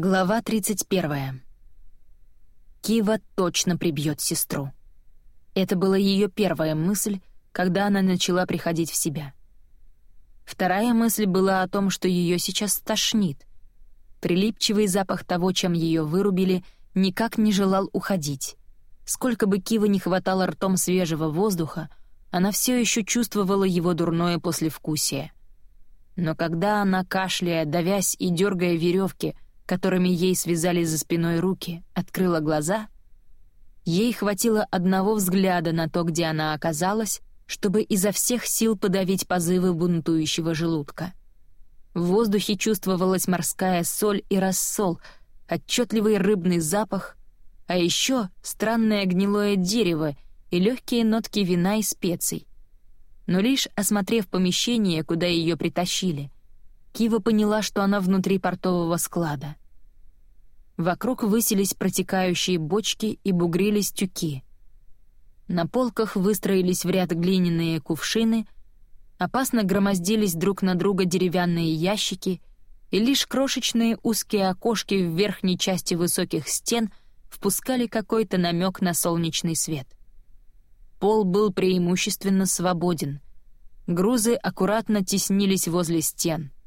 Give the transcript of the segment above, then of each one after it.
Глава 31. Кива точно прибьет сестру. Это была ее первая мысль, когда она начала приходить в себя. Вторая мысль была о том, что ее сейчас тошнит. Прилипчивый запах того, чем ее вырубили, никак не желал уходить. Сколько бы Кива не хватало ртом свежего воздуха, она все еще чувствовала его дурное послевкусие. Но когда она, кашляя, давясь и дергая веревки, которыми ей связали за спиной руки, открыла глаза, ей хватило одного взгляда на то, где она оказалась, чтобы изо всех сил подавить позывы бунтующего желудка. В воздухе чувствовалась морская соль и рассол, отчетливый рыбный запах, а еще странное гнилое дерево и легкие нотки вина и специй. Но лишь осмотрев помещение, куда ее притащили — Кива поняла, что она внутри портового склада. Вокруг высились протекающие бочки и бугрились тюки. На полках выстроились в ряд глиняные кувшины, опасно громоздились друг на друга деревянные ящики, и лишь крошечные узкие окошки в верхней части высоких стен впускали какой-то намек на солнечный свет. Пол был преимущественно свободен. Грузы аккуратно теснились возле стен —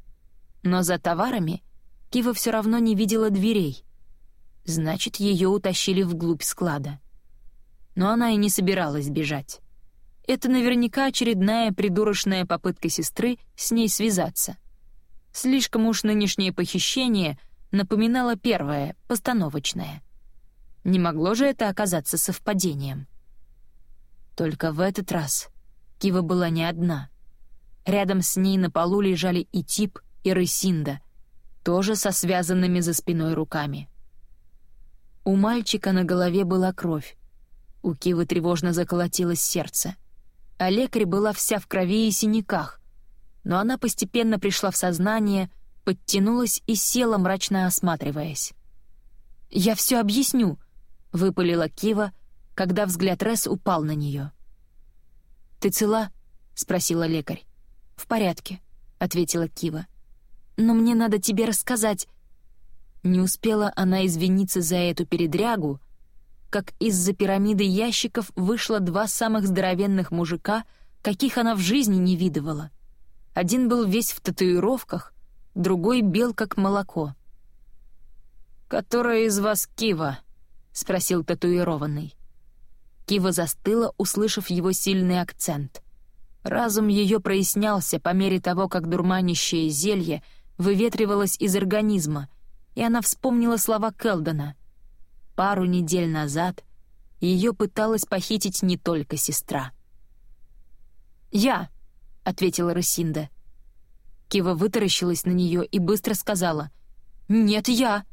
но за товарами Кива все равно не видела дверей. Значит, ее утащили вглубь склада. Но она и не собиралась бежать. Это наверняка очередная придурочная попытка сестры с ней связаться. Слишком уж нынешнее похищение напоминало первое, постановочное. Не могло же это оказаться совпадением. Только в этот раз Кива была не одна. Рядом с ней на полу лежали и Тип, и Рысинда, тоже со связанными за спиной руками. У мальчика на голове была кровь. У Кивы тревожно заколотилось сердце. А лекарь была вся в крови и синяках, но она постепенно пришла в сознание, подтянулась и села, мрачно осматриваясь. «Я все объясню», — выпалила Кива, когда взгляд Рес упал на нее. «Ты цела?» — спросила лекарь. «В порядке», — ответила Кива но мне надо тебе рассказать». Не успела она извиниться за эту передрягу, как из-за пирамиды ящиков вышло два самых здоровенных мужика, каких она в жизни не видывала. Один был весь в татуировках, другой бел как молоко. «Которая из вас Кива?» — спросил татуированный. Кива застыла, услышав его сильный акцент. Разум ее прояснялся по мере того, как дурманящее зелье — выветривалась из организма, и она вспомнила слова Келдона. Пару недель назад ее пыталась похитить не только сестра. «Я», — ответила Росинда. Кива вытаращилась на нее и быстро сказала «Нет, я».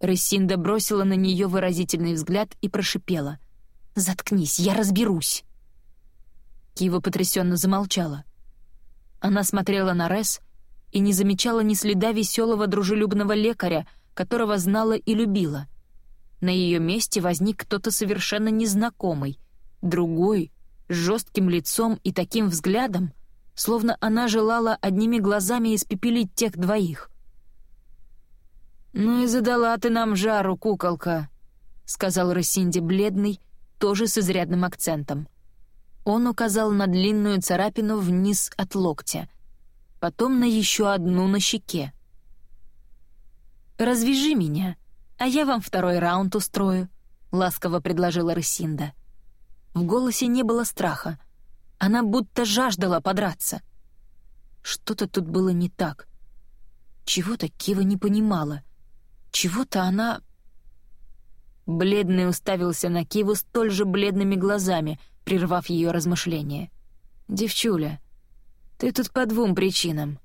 Росинда бросила на нее выразительный взгляд и прошипела «Заткнись, я разберусь». Кива потрясенно замолчала. Она смотрела на Рес, и не замечала ни следа веселого дружелюбного лекаря, которого знала и любила. На ее месте возник кто-то совершенно незнакомый, другой, с жестким лицом и таким взглядом, словно она желала одними глазами испепелить тех двоих. «Ну и задала ты нам жару, куколка», — сказал Росинди бледный, тоже с изрядным акцентом. Он указал на длинную царапину вниз от локтя, потом на еще одну на щеке. «Развяжи меня, а я вам второй раунд устрою», — ласково предложила Рысинда. В голосе не было страха. Она будто жаждала подраться. Что-то тут было не так. Чего-то Кива не понимала. Чего-то она... Бледный уставился на Киву столь же бледными глазами, прервав ее размышления. «Девчуля, ты тут по двум причинам.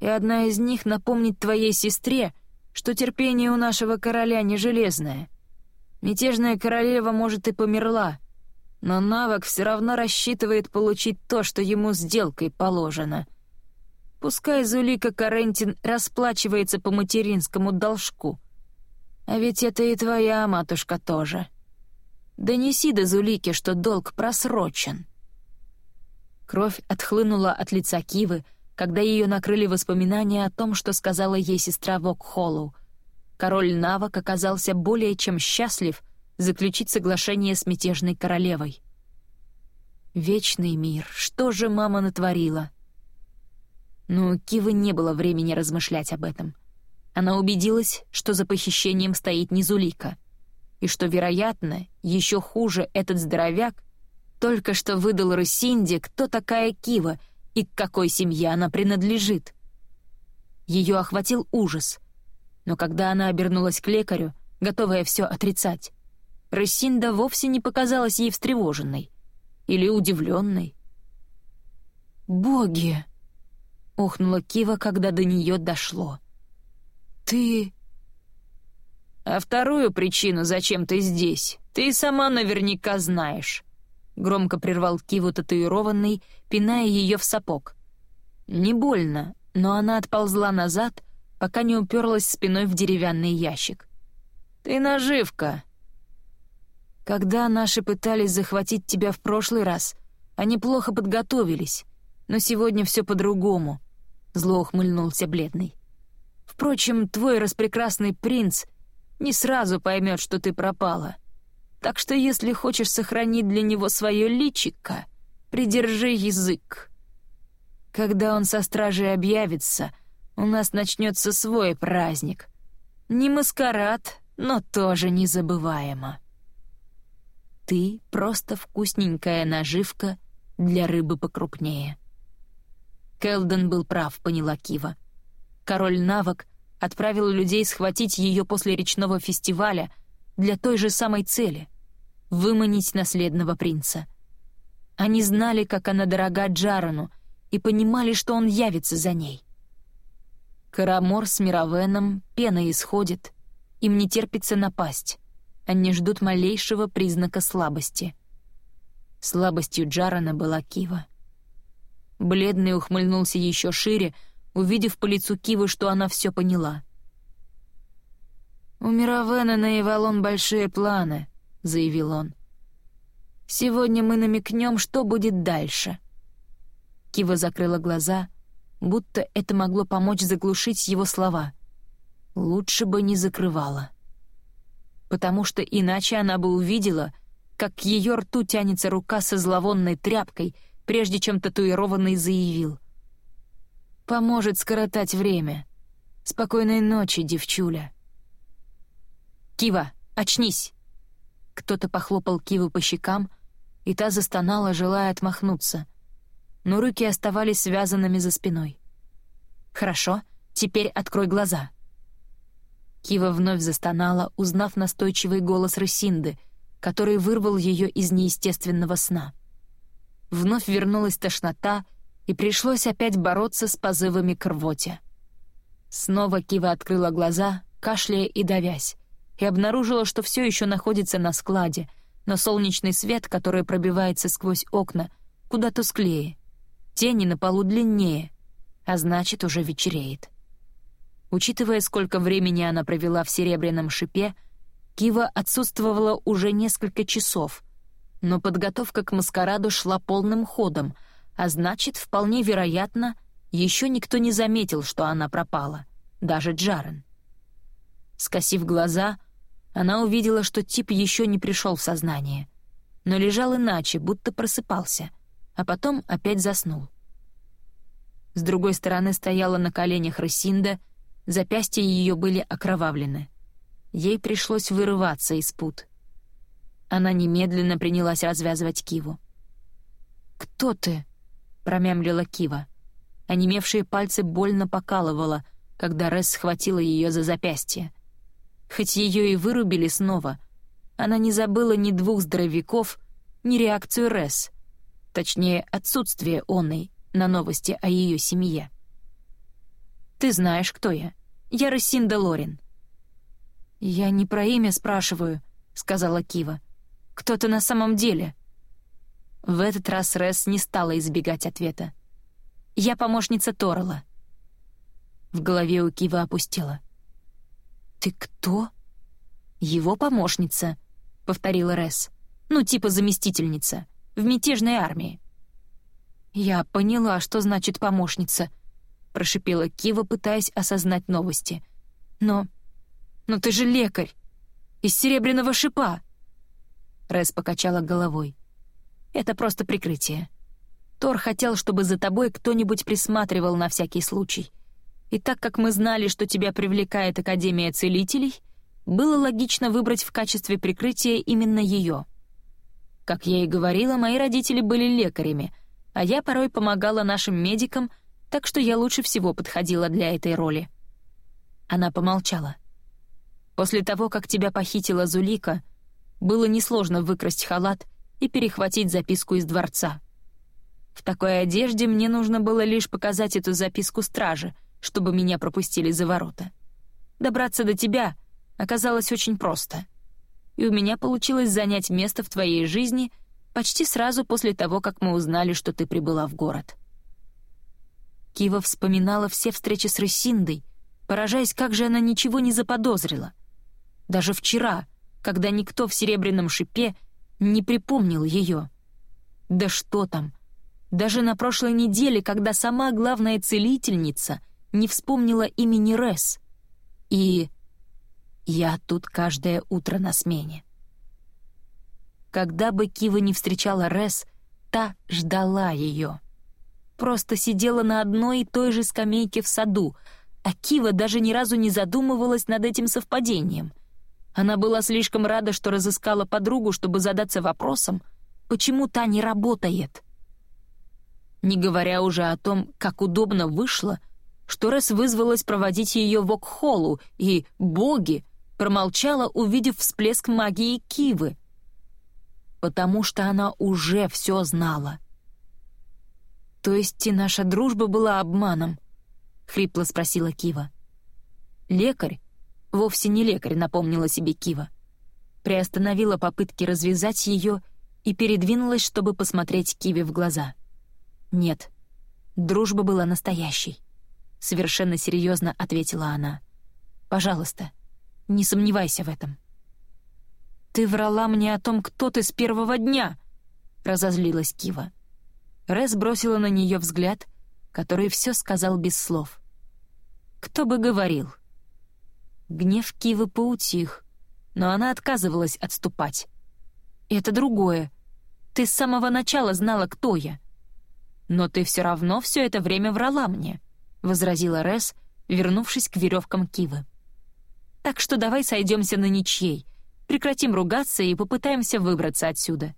И одна из них — напомнить твоей сестре, что терпение у нашего короля не железное. Мятежная королева, может, и померла, но навык все равно рассчитывает получить то, что ему сделкой положено. Пускай Зулика Карентин расплачивается по материнскому должку. А ведь это и твоя матушка тоже. Донеси до Зулики, что долг просрочен». Кровь отхлынула от лица Кивы, когда ее накрыли воспоминания о том, что сказала ей сестра Вокхоллоу, король Навок оказался более чем счастлив заключить соглашение с мятежной королевой. Вечный мир, что же мама натворила? Но у Кивы не было времени размышлять об этом. Она убедилась, что за похищением стоит Низулика, и что, вероятно, еще хуже этот здоровяк только что выдал Русинде, кто такая Кива и к какой семье она принадлежит. Ее охватил ужас, но когда она обернулась к лекарю, готовая все отрицать, Русинда вовсе не показалась ей встревоженной или удивленной. «Боги!» — охнула Кива, когда до нее дошло. «Ты...» «А вторую причину, зачем ты здесь, ты сама наверняка знаешь», — громко прервал Киву татуированный, пиная ее в сапог. Не больно, но она отползла назад, пока не уперлась спиной в деревянный ящик. «Ты наживка!» «Когда наши пытались захватить тебя в прошлый раз, они плохо подготовились, но сегодня все по-другому», — зло ухмыльнулся бледный. «Впрочем, твой распрекрасный принц не сразу поймет, что ты пропала. Так что если хочешь сохранить для него свое личико, придержи язык. Когда он со стражей объявится, у нас начнется свой праздник. Не маскарад, но тоже незабываемо. Ты просто вкусненькая наживка для рыбы покрупнее. Келден был прав, поняла Кива. Король Навок отправил людей схватить ее после речного фестиваля для той же самой цели выманить наследного принца. Они знали, как она дорога Джарану, и понимали, что он явится за ней. Карамор с Мировеном, пена исходит, им не терпится напасть. Они ждут малейшего признака слабости. Слабостью Джарана была Кива. Бледный ухмыльнулся еще шире, увидев по лицу Кивы, что она все поняла. «У Мировена на Ивалон большие планы», — заявил он. «Сегодня мы намекнем, что будет дальше». Кива закрыла глаза, будто это могло помочь заглушить его слова. Лучше бы не закрывала. Потому что иначе она бы увидела, как к ее рту тянется рука со зловонной тряпкой, прежде чем татуированный заявил. «Поможет скоротать время. Спокойной ночи, девчуля». «Кива, очнись!» Кто-то похлопал Киву по щекам, и та застонала, желая отмахнуться. Но руки оставались связанными за спиной. «Хорошо, теперь открой глаза». Кива вновь застонала, узнав настойчивый голос Рысинды, который вырвал ее из неестественного сна. Вновь вернулась тошнота, и пришлось опять бороться с позывами к рвоте. Снова Кива открыла глаза, кашляя и давясь, и обнаружила, что все еще находится на складе, но солнечный свет, который пробивается сквозь окна, куда тусклее. Тени на полу длиннее, а значит, уже вечереет. Учитывая, сколько времени она провела в серебряном шипе, Кива отсутствовала уже несколько часов, но подготовка к маскараду шла полным ходом, а значит, вполне вероятно, еще никто не заметил, что она пропала, даже Джарен. Скосив глаза, она увидела, что тип еще не пришел в сознание, но лежал иначе, будто просыпался, а потом опять заснул. С другой стороны стояла на коленях Росинда, запястья ее были окровавлены. Ей пришлось вырываться из пут. Она немедленно принялась развязывать Киву. «Кто ты?» — промямлила Кива. Онемевшие пальцы больно покалывало, когда Рес схватила ее за запястье. Хоть ее и вырубили снова, она не забыла ни двух здоровяков, ни реакцию Рес, точнее, отсутствие оной на новости о ее семье. «Ты знаешь, кто я. Я Рассинда Лорин». «Я не про имя спрашиваю», — сказала Кива. «Кто ты на самом деле?» В этот раз Рес не стала избегать ответа. «Я помощница Торрелла». В голове у Кива опустела. «Ты кто?» «Его помощница», — повторила Рес. «Ну, типа заместительница. В мятежной армии». «Я поняла, что значит помощница», — прошипела Кива, пытаясь осознать новости. «Но Но ты же лекарь! Из серебряного шипа!» Рэс покачала головой. «Это просто прикрытие. Тор хотел, чтобы за тобой кто-нибудь присматривал на всякий случай. И так как мы знали, что тебя привлекает Академия Целителей, было логично выбрать в качестве прикрытия именно ее. Как я и говорила, мои родители были лекарями, а я порой помогала нашим медикам, так что я лучше всего подходила для этой роли. Она помолчала. После того, как тебя похитила Зулика, было несложно выкрасть халат и перехватить записку из дворца. В такой одежде мне нужно было лишь показать эту записку страже, чтобы меня пропустили за ворота. Добраться до тебя оказалось очень просто. И у меня получилось занять место в твоей жизни почти сразу после того, как мы узнали, что ты прибыла в город. Кива вспоминала все встречи с Рысиндой, поражаясь, как же она ничего не заподозрила. Даже вчера, когда никто в серебряном шипе не припомнил ее. Да что там, даже на прошлой неделе, когда сама главная целительница не вспомнила имени Рес. И я тут каждое утро на смене. Когда бы Кива не встречала Рес, та ждала ее. Просто сидела на одной и той же скамейке в саду, а Кива даже ни разу не задумывалась над этим совпадением. Она была слишком рада, что разыскала подругу, чтобы задаться вопросом, почему та не работает. Не говоря уже о том, как удобно вышло, что Рес вызвалась проводить ее в Окхолу, и боги промолчала, увидев всплеск магии Кивы. Потому что она уже все знала. «То есть и наша дружба была обманом?» — хрипло спросила Кива. «Лекарь?» «Вовсе не лекарь», — напомнила себе Кива. Приостановила попытки развязать ее и передвинулась, чтобы посмотреть Киве в глаза. «Нет, дружба была настоящей», — совершенно серьезно ответила она. «Пожалуйста, не сомневайся в этом». «Ты врала мне о том, кто ты с первого дня!» — разозлилась Кива. Рэс бросила на нее взгляд, который все сказал без слов. «Кто бы говорил?» Гнев Кивы поутих, но она отказывалась отступать. «Это другое. Ты с самого начала знала, кто я». «Но ты все равно все это время врала мне», — возразила Рэс, вернувшись к веревкам Кивы. Так что давай сойдемся на ничьей, прекратим ругаться и попытаемся выбраться отсюда».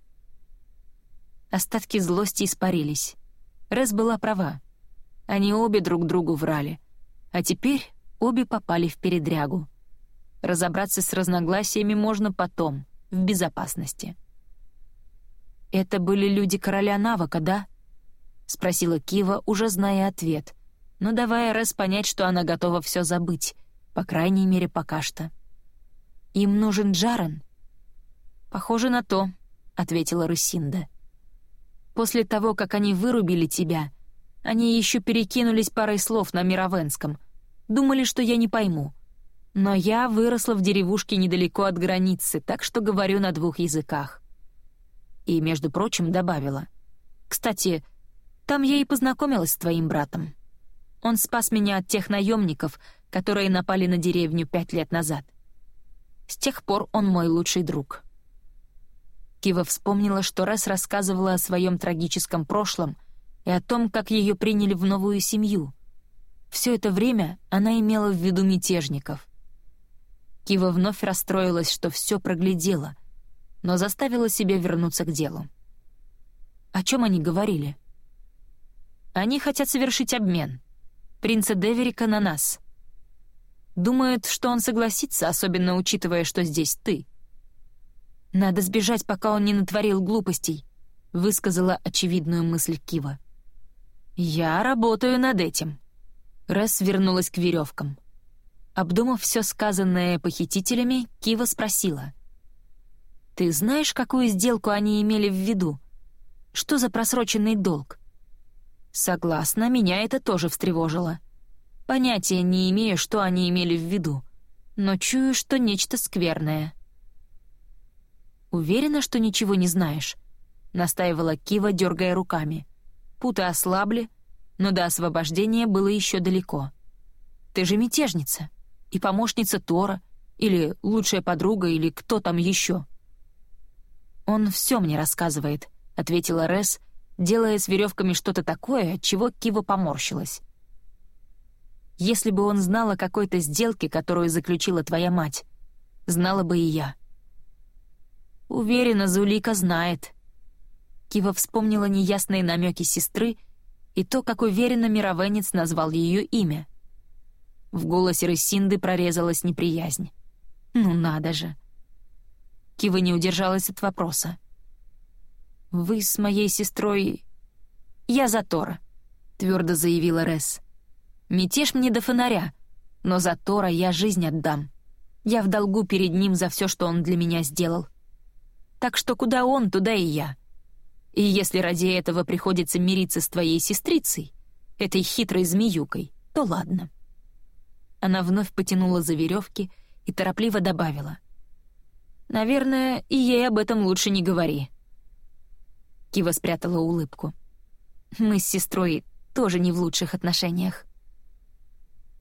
Остатки злости испарились. Рэс была права. Они обе друг другу врали. А теперь обе попали в передрягу. Разобраться с разногласиями можно потом, в безопасности. «Это были люди короля Навака, да?» — спросила Кива, уже зная ответ, но давая Рэс понять, что она готова все забыть, по крайней мере, пока что. «Им нужен Джарен?» «Похоже на то», — ответила Рысинда. «После того, как они вырубили тебя, они еще перекинулись парой слов на Мировенском. Думали, что я не пойму. Но я выросла в деревушке недалеко от границы, так что говорю на двух языках». И, между прочим, добавила. «Кстати, там я и познакомилась с твоим братом. Он спас меня от тех наемников, которые напали на деревню пять лет назад. С тех пор он мой лучший друг. Кива вспомнила, что раз рассказывала о своем трагическом прошлом и о том, как ее приняли в новую семью. Все это время она имела в виду мятежников. Кива вновь расстроилась, что все проглядела, но заставила себя вернуться к делу. О чем они говорили? Они хотят совершить обмен. Принца Деверика на нас. Думают, что он согласится, особенно учитывая, что здесь ты. Надо сбежать, пока он не натворил глупостей, высказала очевидную мысль Кива. Я работаю над этим. Рэс вернулась к веревкам. Обдумав все сказанное похитителями, Кива спросила. «Ты знаешь, какую сделку они имели в виду? Что за просроченный долг?» «Согласна, меня это тоже встревожило. Понятия не имею, что они имели в виду, но чую, что нечто скверное. «Уверена, что ничего не знаешь?» — настаивала Кива, дергая руками. Путы ослабли, но до освобождения было еще далеко. «Ты же мятежница и помощница Тора, Или лучшая подруга, или кто там еще. «Он все мне рассказывает», — ответила Рес, делая с веревками что-то такое, от чего Кива поморщилась. «Если бы он знал о какой-то сделке, которую заключила твоя мать, знала бы и я». «Уверена, Зулика знает». Кива вспомнила неясные намеки сестры и то, как уверенно мировенец назвал ее имя. В голосе Рессинды прорезалась неприязнь. «Ну надо же!» Кива не удержалась от вопроса. «Вы с моей сестрой...» «Я за Тора», — твердо заявила Ресс. «Мятеж мне до фонаря, но за Тора я жизнь отдам. Я в долгу перед ним за все, что он для меня сделал. Так что куда он, туда и я. И если ради этого приходится мириться с твоей сестрицей, этой хитрой змеюкой, то ладно». Она вновь потянула за веревки и торопливо добавила. Наверное, и ей об этом лучше не говори. Кива спрятала улыбку. Мы с сестрой тоже не в лучших отношениях.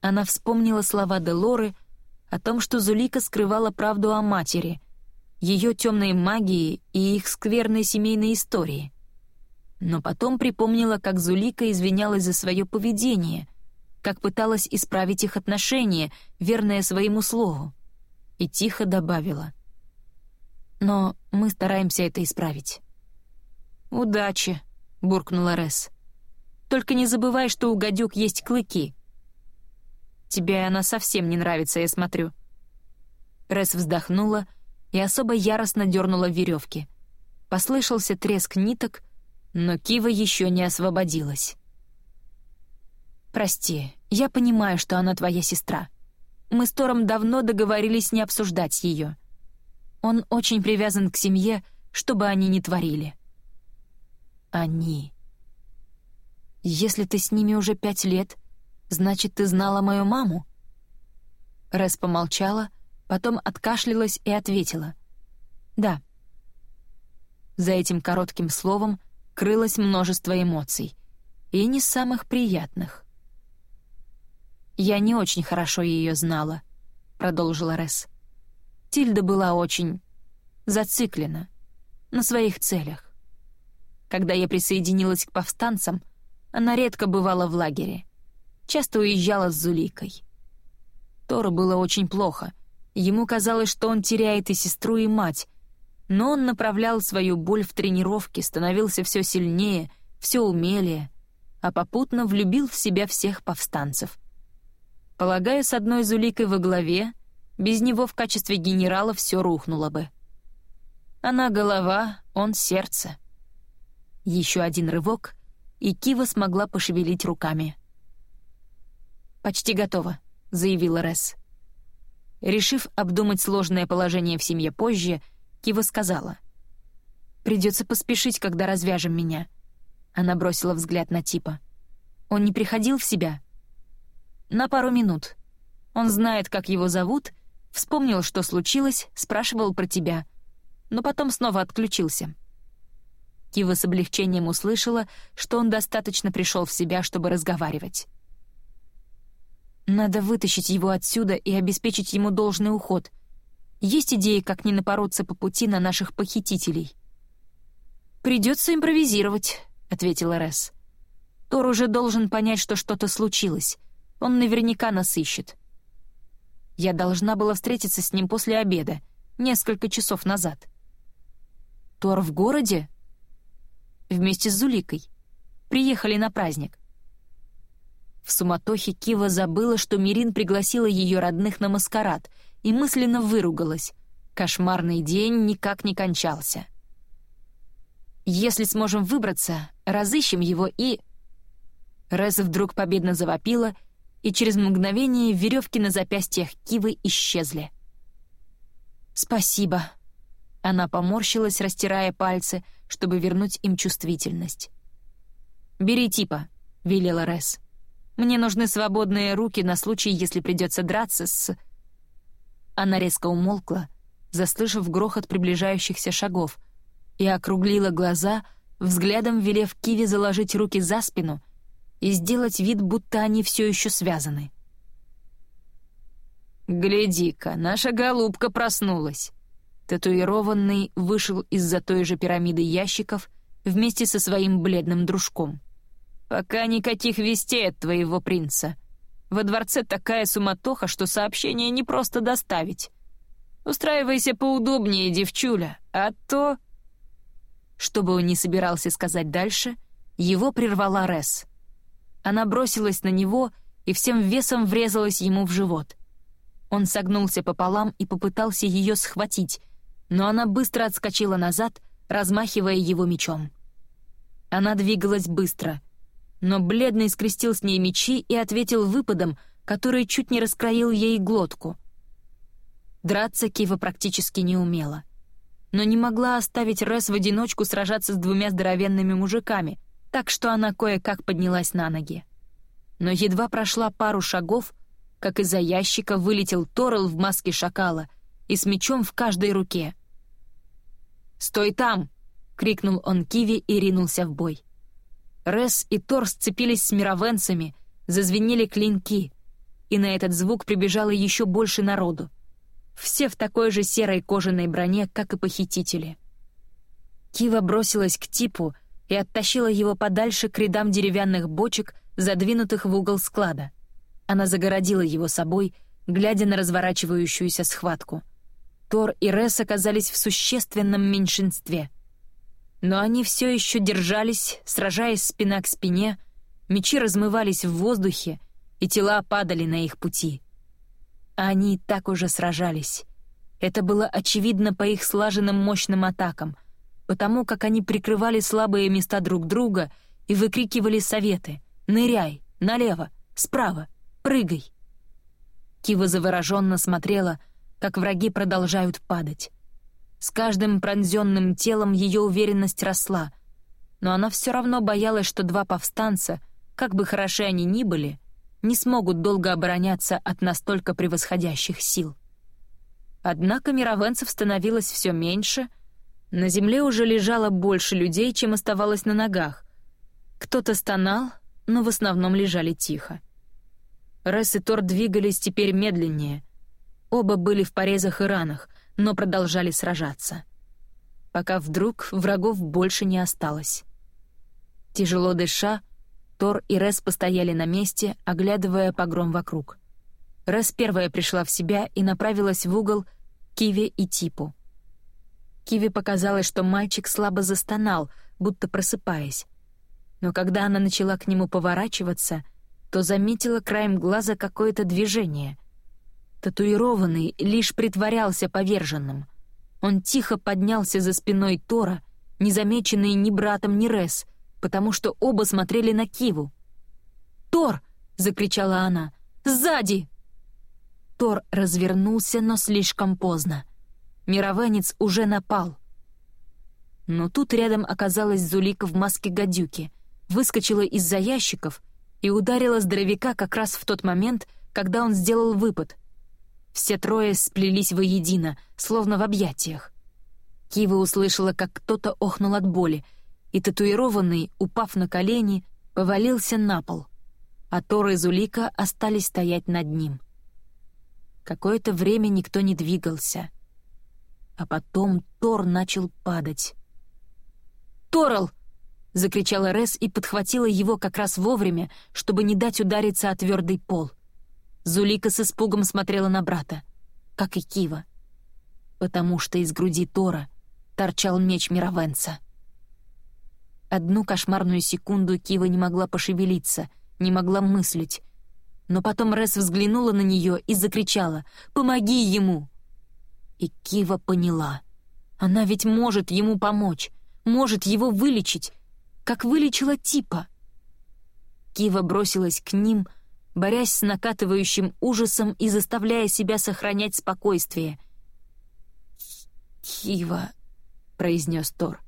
Она вспомнила слова Делоры о том, что Зулика скрывала правду о матери, ее темной магии и их скверной семейной истории. Но потом припомнила, как Зулика извинялась за свое поведение, как пыталась исправить их отношения, верная своему слову, и тихо добавила — но мы стараемся это исправить». «Удачи», — буркнула Рес. «Только не забывай, что у гадюк есть клыки». «Тебе она совсем не нравится, я смотрю». Рес вздохнула и особо яростно дернула веревки. Послышался треск ниток, но Кива еще не освободилась. «Прости, я понимаю, что она твоя сестра. Мы с Тором давно договорились не обсуждать ее. Он очень привязан к семье, чтобы они не творили. Они. Если ты с ними уже пять лет, значит, ты знала мою маму? Рэс помолчала, потом откашлялась и ответила. «Да». За этим коротким словом крылось множество эмоций, и не самых приятных. «Я не очень хорошо ее знала», — продолжила Рэс. Тильда была очень зациклена на своих целях. Когда я присоединилась к повстанцам, она редко бывала в лагере. Часто уезжала с Зуликой. Тору было очень плохо. Ему казалось, что он теряет и сестру, и мать. Но он направлял свою боль в тренировки, становился все сильнее, все умелее, а попутно влюбил в себя всех повстанцев. Полагаю, с одной Зуликой во главе — без него в качестве генерала все рухнуло бы. Она голова, он сердце. Еще один рывок, и Кива смогла пошевелить руками. «Почти готово», — заявила Ресс. Решив обдумать сложное положение в семье позже, Кива сказала. «Придется поспешить, когда развяжем меня». Она бросила взгляд на типа. «Он не приходил в себя?» «На пару минут. Он знает, как его зовут, Вспомнил, что случилось, спрашивал про тебя, но потом снова отключился. Кива с облегчением услышала, что он достаточно пришел в себя, чтобы разговаривать. «Надо вытащить его отсюда и обеспечить ему должный уход. Есть идеи, как не напороться по пути на наших похитителей?» «Придется импровизировать», — ответила Ресс. «Тор уже должен понять, что что-то случилось. Он наверняка нас ищет. Я должна была встретиться с ним после обеда, несколько часов назад. Тор в городе? Вместе с Зуликой. Приехали на праздник. В суматохе Кива забыла, что Мирин пригласила ее родных на маскарад, и мысленно выругалась. Кошмарный день никак не кончался. «Если сможем выбраться, разыщем его и...» Реза вдруг победно завопила — и через мгновение веревки на запястьях Кивы исчезли. «Спасибо». Она поморщилась, растирая пальцы, чтобы вернуть им чувствительность. «Бери типа», — велела Рес. «Мне нужны свободные руки на случай, если придется драться с...» Она резко умолкла, заслышав грохот приближающихся шагов, и округлила глаза, взглядом велев Киве заложить руки за спину — и сделать вид, будто они все еще связаны. «Гляди-ка, наша голубка проснулась!» Татуированный вышел из-за той же пирамиды ящиков вместе со своим бледным дружком. «Пока никаких вестей от твоего принца. Во дворце такая суматоха, что сообщение не просто доставить. Устраивайся поудобнее, девчуля, а то...» Что бы он ни собирался сказать дальше, его прервала Рес. Она бросилась на него и всем весом врезалась ему в живот. Он согнулся пополам и попытался ее схватить, но она быстро отскочила назад, размахивая его мечом. Она двигалась быстро, но бледный скрестил с ней мечи и ответил выпадом, который чуть не раскроил ей глотку. Драться Кива практически не умела. Но не могла оставить Рес в одиночку сражаться с двумя здоровенными мужиками, так что она кое-как поднялась на ноги. Но едва прошла пару шагов, как из-за ящика вылетел Торрел в маске шакала и с мечом в каждой руке. «Стой там!» — крикнул он Киви и ринулся в бой. Рес и Тор сцепились с мировенцами, зазвенели клинки, и на этот звук прибежало еще больше народу. Все в такой же серой кожаной броне, как и похитители. Кива бросилась к типу и оттащила его подальше к рядам деревянных бочек, задвинутых в угол склада. Она загородила его собой, глядя на разворачивающуюся схватку. Тор и Рес оказались в существенном меньшинстве. Но они все еще держались, сражаясь спина к спине, мечи размывались в воздухе, и тела падали на их пути. Они так уже сражались. Это было очевидно по их слаженным мощным атакам, потому как они прикрывали слабые места друг друга и выкрикивали советы «Ныряй! Налево! Справа! Прыгай!» Кива завороженно смотрела, как враги продолжают падать. С каждым пронзенным телом ее уверенность росла, но она все равно боялась, что два повстанца, как бы хороши они ни были, не смогут долго обороняться от настолько превосходящих сил. Однако мировенцев становилось все меньше, на земле уже лежало больше людей, чем оставалось на ногах. Кто-то стонал, но в основном лежали тихо. Рес и Тор двигались теперь медленнее. Оба были в порезах и ранах, но продолжали сражаться. Пока вдруг врагов больше не осталось. Тяжело дыша, Тор и Рес постояли на месте, оглядывая погром вокруг. Рес первая пришла в себя и направилась в угол Киви и Типу. Киви показалось, что мальчик слабо застонал, будто просыпаясь. Но когда она начала к нему поворачиваться, то заметила краем глаза какое-то движение. Татуированный лишь притворялся поверженным. Он тихо поднялся за спиной Тора, незамеченный ни братом, ни Рес, потому что оба смотрели на Киву. «Тор!» — закричала она. «Сзади!» Тор развернулся, но слишком поздно. Мировенец уже напал. Но тут рядом оказалась Зулика в маске гадюки, выскочила из-за ящиков и ударила здоровяка как раз в тот момент, когда он сделал выпад. Все трое сплелись воедино, словно в объятиях. Кива услышала, как кто-то охнул от боли, и татуированный, упав на колени, повалился на пол, а Тор и Зулика остались стоять над ним. Какое-то время никто не двигался. А потом Тор начал падать. «Торал!» — закричала Рес и подхватила его как раз вовремя, чтобы не дать удариться о твердый пол. Зулика с испугом смотрела на брата, как и Кива, потому что из груди Тора торчал меч Мировенца. Одну кошмарную секунду Кива не могла пошевелиться, не могла мыслить. Но потом Рес взглянула на нее и закричала «Помоги ему!» И Кива поняла. Она ведь может ему помочь, может его вылечить, как вылечила Типа. Кива бросилась к ним, борясь с накатывающим ужасом и заставляя себя сохранять спокойствие. «Кива», — произнес Тор.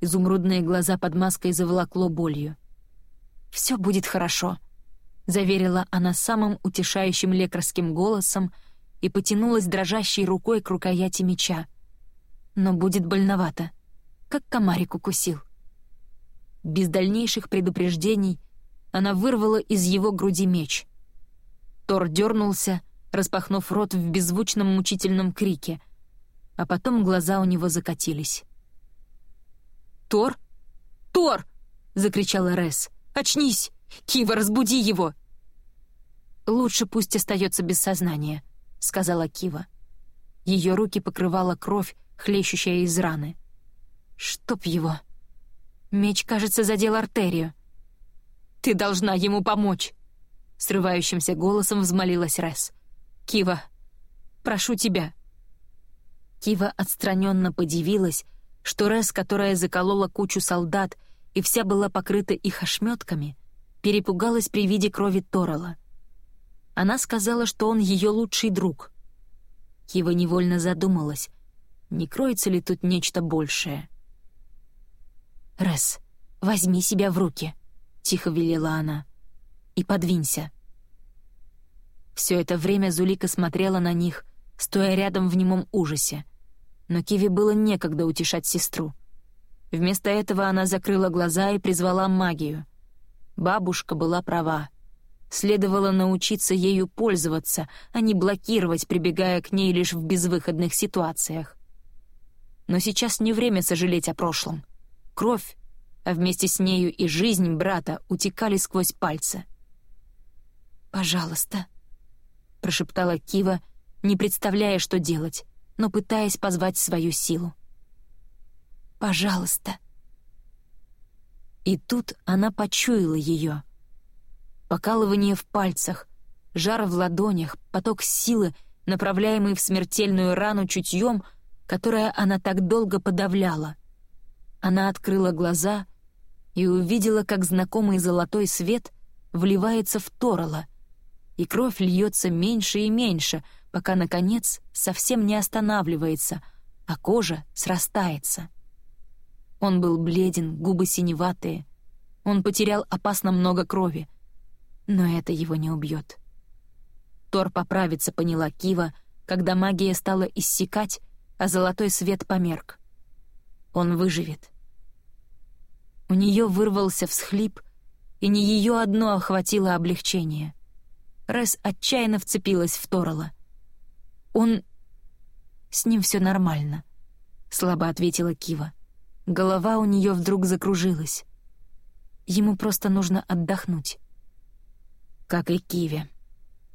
Изумрудные глаза под маской заволокло болью. «Все будет хорошо», — заверила она самым утешающим лекарским голосом и потянулась дрожащей рукой к рукояти меча. «Но будет больновато, как комарик укусил». Без дальнейших предупреждений она вырвала из его груди меч. Тор дернулся, распахнув рот в беззвучном мучительном крике, а потом глаза у него закатились. «Тор? Тор!» — закричала Рес. «Очнись! Кива, разбуди его!» «Лучше пусть остается без сознания», — сказала Кива. Ее руки покрывала кровь, хлещущая из раны. «Чтоб его!» Меч, кажется, задел артерию. «Ты должна ему помочь!» Срывающимся голосом взмолилась Рес. «Кива, прошу тебя!» Кива отстраненно подивилась, что Рес, которая заколола кучу солдат и вся была покрыта их ошметками, перепугалась при виде крови Торала. Она сказала, что он ее лучший друг. Кива невольно задумалась, не кроется ли тут нечто большее. «Рес, возьми себя в руки», — тихо велела она, — «и подвинься». Все это время Зулика смотрела на них, стоя рядом в немом ужасе. Но Киви было некогда утешать сестру. Вместо этого она закрыла глаза и призвала магию. Бабушка была права. Следовало научиться ею пользоваться, а не блокировать, прибегая к ней лишь в безвыходных ситуациях. Но сейчас не время сожалеть о прошлом. Кровь, а вместе с нею и жизнь брата утекали сквозь пальцы. «Пожалуйста», — прошептала Кива, не представляя, что делать, но пытаясь позвать свою силу. «Пожалуйста». И тут она почуяла ее. Покалывание в пальцах, жар в ладонях, поток силы, направляемый в смертельную рану чутьем, которое она так долго подавляла. Она открыла глаза и увидела, как знакомый золотой свет вливается в Торола, и кровь льется меньше и меньше, пока, наконец, совсем не останавливается, а кожа срастается. Он был бледен, губы синеватые. Он потерял опасно много крови — но это его не убьет. Тор поправится, поняла Кива, когда магия стала иссякать, а золотой свет померк. Он выживет. У нее вырвался всхлип, и не ее одно охватило облегчение. Рес отчаянно вцепилась в Торола. «Он... с ним все нормально», — слабо ответила Кива. Голова у нее вдруг закружилась. Ему просто нужно отдохнуть как и Киви.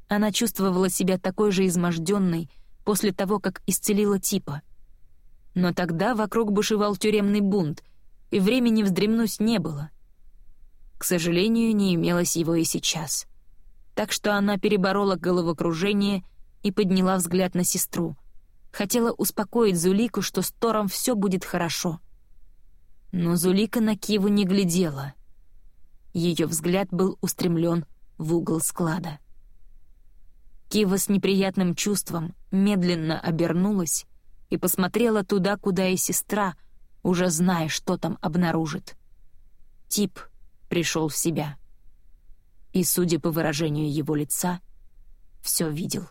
Она чувствовала себя такой же изможденной после того, как исцелила типа. Но тогда вокруг бушевал тюремный бунт, и времени вздремнуть не было. К сожалению, не имелось его и сейчас. Так что она переборола головокружение и подняла взгляд на сестру. Хотела успокоить Зулику, что с Тором все будет хорошо. Но Зулика на Киву не глядела. Ее взгляд был устремлен в угол склада. Кива с неприятным чувством медленно обернулась и посмотрела туда, куда и сестра, уже зная, что там обнаружит. Тип пришел в себя. И, судя по выражению его лица, все видел.